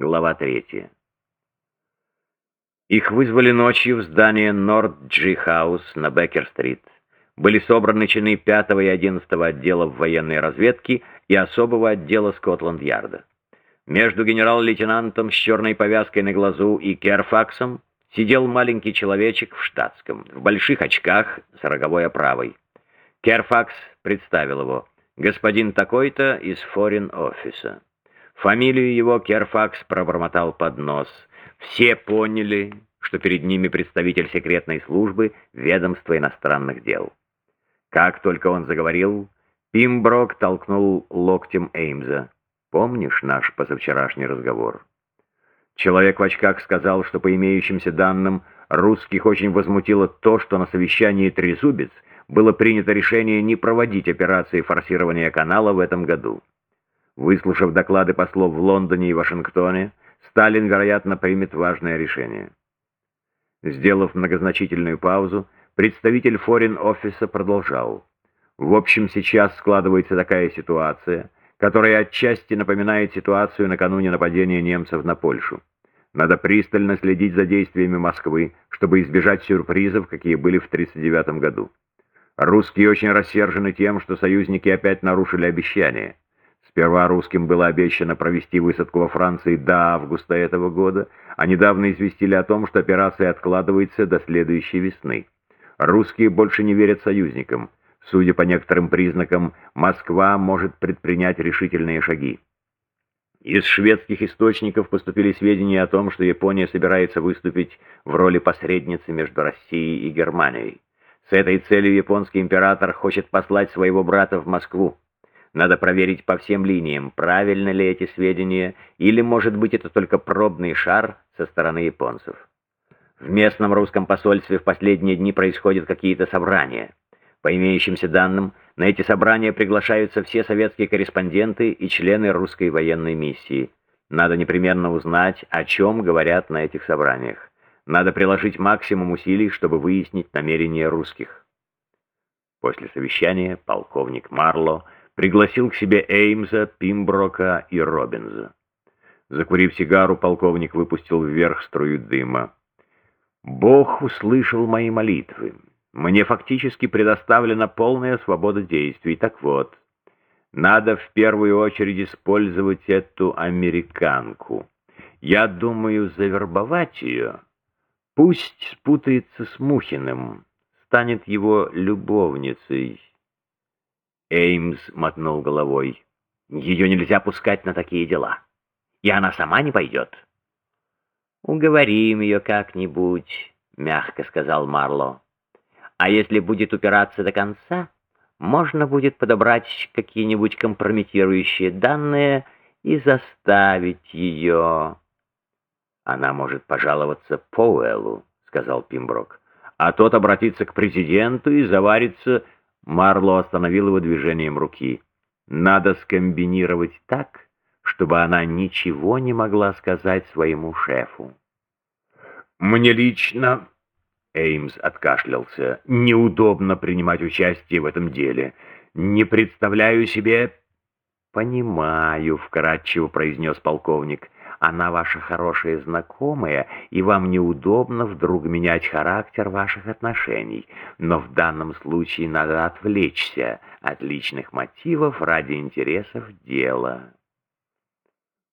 Глава третья. Их вызвали ночью в здание Норд-Джи Хаус на Беккер-стрит. Были собраны чины 5 и 11 отделов военной разведки и особого отдела Скотланд-Ярда. Между генерал-лейтенантом с черной повязкой на глазу и Керфаксом сидел маленький человечек в штатском, в больших очках с роговой оправой. Керфакс представил его. Господин такой-то из форин-офиса. Фамилию его Керфакс пробормотал под нос — все поняли, что перед ними представитель секретной службы ведомства иностранных дел. Как только он заговорил, Пимброк толкнул локтем Эймза. «Помнишь наш позавчерашний разговор?» Человек в очках сказал, что по имеющимся данным русских очень возмутило то, что на совещании «Трезубец» было принято решение не проводить операции форсирования канала в этом году. Выслушав доклады послов в Лондоне и Вашингтоне, Сталин, вероятно, примет важное решение. Сделав многозначительную паузу, представитель форин-офиса продолжал. В общем, сейчас складывается такая ситуация, которая отчасти напоминает ситуацию накануне нападения немцев на Польшу. Надо пристально следить за действиями Москвы, чтобы избежать сюрпризов, какие были в 1939 году. Русские очень рассержены тем, что союзники опять нарушили обещания. Сперва русским было обещано провести высадку во Франции до августа этого года, а недавно известили о том, что операция откладывается до следующей весны. Русские больше не верят союзникам. Судя по некоторым признакам, Москва может предпринять решительные шаги. Из шведских источников поступили сведения о том, что Япония собирается выступить в роли посредницы между Россией и Германией. С этой целью японский император хочет послать своего брата в Москву. Надо проверить по всем линиям, правильно ли эти сведения, или, может быть, это только пробный шар со стороны японцев. В местном русском посольстве в последние дни происходят какие-то собрания. По имеющимся данным, на эти собрания приглашаются все советские корреспонденты и члены русской военной миссии. Надо непременно узнать, о чем говорят на этих собраниях. Надо приложить максимум усилий, чтобы выяснить намерения русских. После совещания полковник Марло пригласил к себе Эймса, Пимброка и Робинза. Закурив сигару, полковник выпустил вверх струю дыма. «Бог услышал мои молитвы. Мне фактически предоставлена полная свобода действий. Так вот, надо в первую очередь использовать эту американку. Я думаю завербовать ее. Пусть спутается с Мухиным, станет его любовницей». Эймс мотнул головой. «Ее нельзя пускать на такие дела. И она сама не пойдет». «Уговорим ее как-нибудь», — мягко сказал Марло. «А если будет упираться до конца, можно будет подобрать какие-нибудь компрометирующие данные и заставить ее...» «Она может пожаловаться Поуэллу», — сказал Пимброк. «А тот обратится к президенту и заварится Марло остановил его движением руки. «Надо скомбинировать так, чтобы она ничего не могла сказать своему шефу». «Мне лично...» Эймс откашлялся. «Неудобно принимать участие в этом деле. Не представляю себе...» «Понимаю», — вкратчиво произнес полковник. Она ваша хорошая знакомая, и вам неудобно вдруг менять характер ваших отношений. Но в данном случае надо отвлечься от личных мотивов ради интересов дела.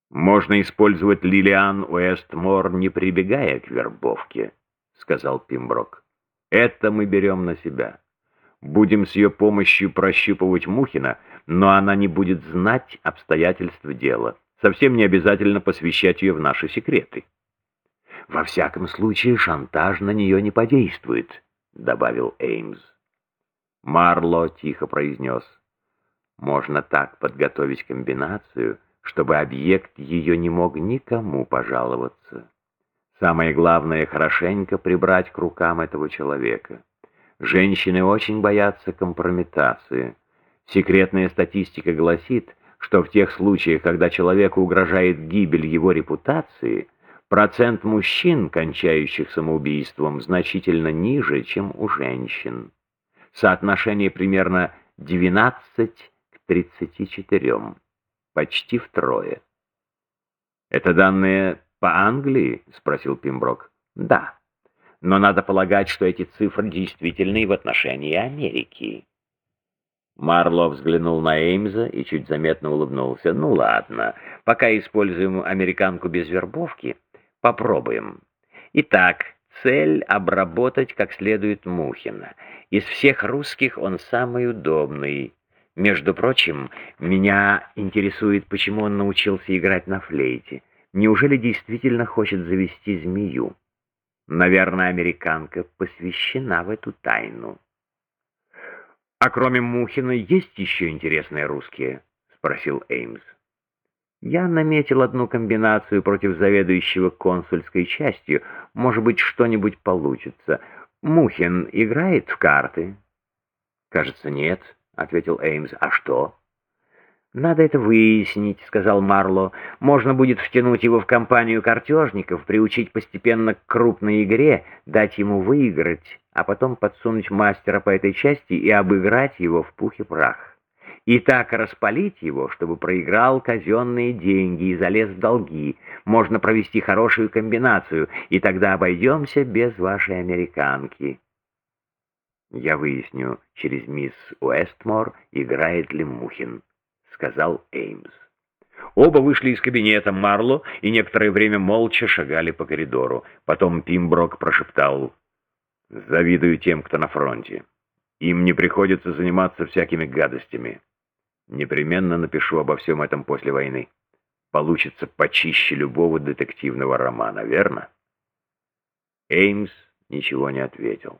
«Можно использовать Лилиан Уэстмор, не прибегая к вербовке», — сказал Пимброк. «Это мы берем на себя. Будем с ее помощью прощупывать Мухина, но она не будет знать обстоятельства дела». Совсем не обязательно посвящать ее в наши секреты. «Во всяком случае, шантаж на нее не подействует», — добавил Эймс. Марло тихо произнес. «Можно так подготовить комбинацию, чтобы объект ее не мог никому пожаловаться. Самое главное — хорошенько прибрать к рукам этого человека. Женщины очень боятся компрометации. Секретная статистика гласит, что в тех случаях, когда человеку угрожает гибель его репутации, процент мужчин, кончающих самоубийством, значительно ниже, чем у женщин. Соотношение примерно 12 к 34, почти втрое. «Это данные по Англии?» — спросил Пимброк. «Да. Но надо полагать, что эти цифры действительны в отношении Америки». Марло взглянул на Эймза и чуть заметно улыбнулся. «Ну ладно, пока используем американку без вербовки, попробуем. Итак, цель — обработать как следует Мухина. Из всех русских он самый удобный. Между прочим, меня интересует, почему он научился играть на флейте. Неужели действительно хочет завести змею? Наверное, американка посвящена в эту тайну». «А кроме Мухина есть еще интересные русские?» — спросил Эймс. «Я наметил одну комбинацию против заведующего консульской частью. Может быть, что-нибудь получится. Мухин играет в карты?» «Кажется, нет», — ответил Эймс. «А что?» «Надо это выяснить», — сказал Марло. «Можно будет втянуть его в компанию картежников, приучить постепенно к крупной игре, дать ему выиграть, а потом подсунуть мастера по этой части и обыграть его в пух и прах. И так распалить его, чтобы проиграл казенные деньги и залез в долги. Можно провести хорошую комбинацию, и тогда обойдемся без вашей американки». Я выясню через мисс Уэстмор, играет ли Мухин сказал Эймс. Оба вышли из кабинета Марло и некоторое время молча шагали по коридору. Потом Пимброк прошептал «Завидую тем, кто на фронте. Им не приходится заниматься всякими гадостями. Непременно напишу обо всем этом после войны. Получится почище любого детективного романа, верно?» Эймс ничего не ответил.